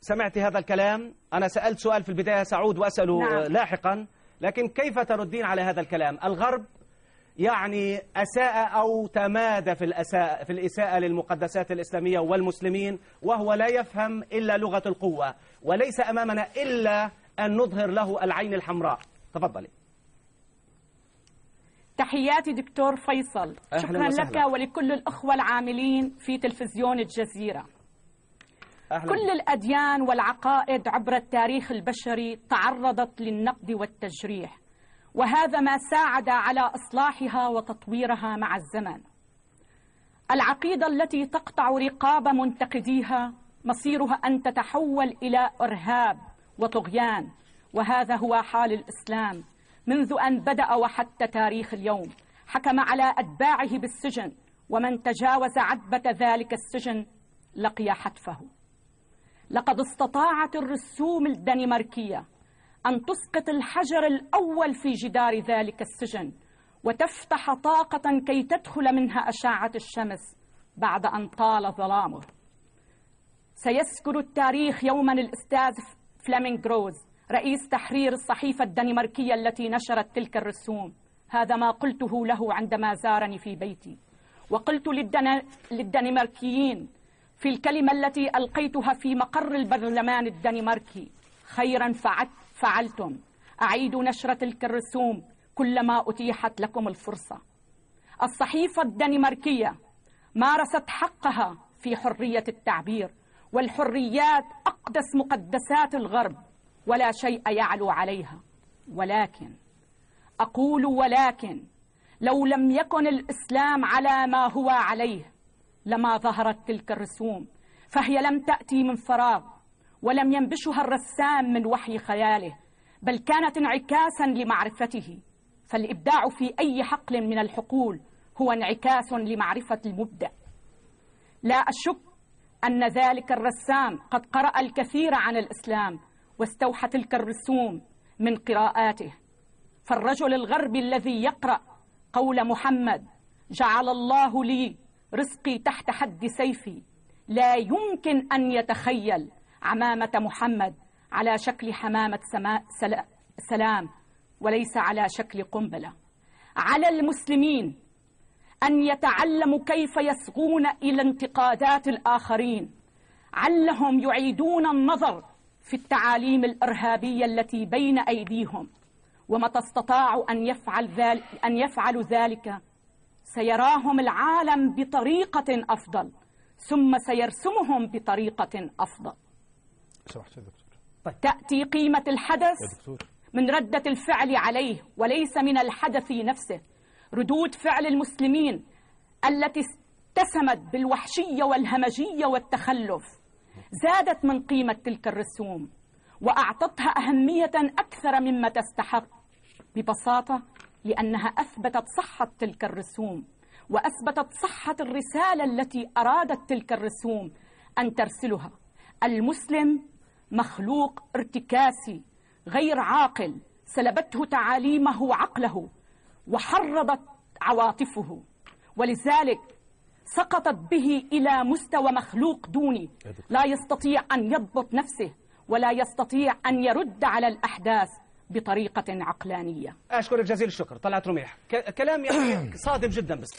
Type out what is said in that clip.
سمعت هذا الكلام. أنا سألت سؤال في البداية سأعود وأسأله نعم. لاحقا. لكن كيف تردين على هذا الكلام؟ الغرب يعني أساء أو تمادى في الأساء في الإساءة للمقدسات الإسلامية والمسلمين وهو لا يفهم إلا لغة القوة وليس أمامنا إلا أن نظهر له العين الحمراء. تفضلي. تحياتي دكتور فيصل. شكرا وسهلاً. لك ولكل الأخوة العاملين في تلفزيون الجزيرة. أهلا. كل الأديان والعقائد عبر التاريخ البشري تعرضت للنقد والتجريح وهذا ما ساعد على إصلاحها وتطويرها مع الزمن. العقيدة التي تقطع رقاب منتقديها مصيرها أن تتحول إلى إرهاب وطغيان وهذا هو حال الإسلام. منذ أن بدأ وحتى تاريخ اليوم حكم على أتباعه بالسجن ومن تجاوز عتبة ذلك السجن لقي حتفه. لقد استطاعت الرسوم الدنماركية أن تسقط الحجر الأول في جدار ذلك السجن وتفتح طاقة كي تدخل منها أشعة الشمس بعد أن طال ظلامه. سيذكر التاريخ يوما الأستاذ فلامينغ روز رئيس تحرير الصحيفة الدنماركية التي نشرت تلك الرسوم. هذا ما قلته له عندما زارني في بيتي. وقلت للدن... للدنماركيين في الكلمة التي ألقيتها في مقر البرلمان الدنماركي. خيرا فعلت فعلتم. أعيدوا نشر تلك الرسوم كلما أتيحت لكم الفرصة. الصحيفة الدنماركية مارست حقها في حرية التعبير والحريات أقدس مقدسات الغرب ولا شيء يعلو عليها. ولكن أقول ولكن لو لم يكن الإسلام على ما هو عليه لما ظهرت تلك الرسوم فهي لم تأتي من فراغ ولم ينبشها الرسام من وحي خياله بل كانت انعكاسا لمعرفته. فالإبداع في أي حقل من الحقول هو انعكاس لمعرفة المبدع لا أشك أن ذلك الرسام قد قرأ الكثير عن الإسلام واستوحى تلك الرسوم من قراءاته. فالرجل الغربي الذي يقرأ قول محمد جعل الله لي رزقي تحت حد سيفي. لا يمكن أن يتخيل عمامة محمد على شكل حمامة سما سلا سلام وليس على شكل قنبلة. على المسلمين أن يتعلموا كيف يصغون إلى انتقادات الآخرين. علهم يعيدون النظر في التعاليم الإرهابية التي بين أيديهم. ومتى استطاعوا أن يفعل ذلك أن يفعلوا ذلك سيراهم العالم بطريقة أفضل ثم سيرسمهم بطريقة أفضل. سمحت يا دكتور. تأتي قيمة الحدث يا دكتور. من ردة الفعل عليه وليس من الحدث نفسه. ردود فعل المسلمين التي اتسمت بالوحشية والهمجية والتخلف زادت من قيمة تلك الرسوم وأعطتها أهمية أكثر مما تستحق. ببساطة لأنها أثبتت صحة تلك الرسوم وأثبتت صحة الرسالة التي أرادت تلك الرسوم أن ترسلها. المسلم مخلوق ارتكاسي غير عاقل سلبته تعاليمه عقله وحرضت عواطفه. ولذلك سقطت به إلى مستوى مخلوق دوني. لا يستطيع أن يضبط نفسه ولا يستطيع أن يرد على الأحداث. بطريقة عقلانية. أشكرك جزيل الشكر طلعت رميح. كلام صادم جدا بس.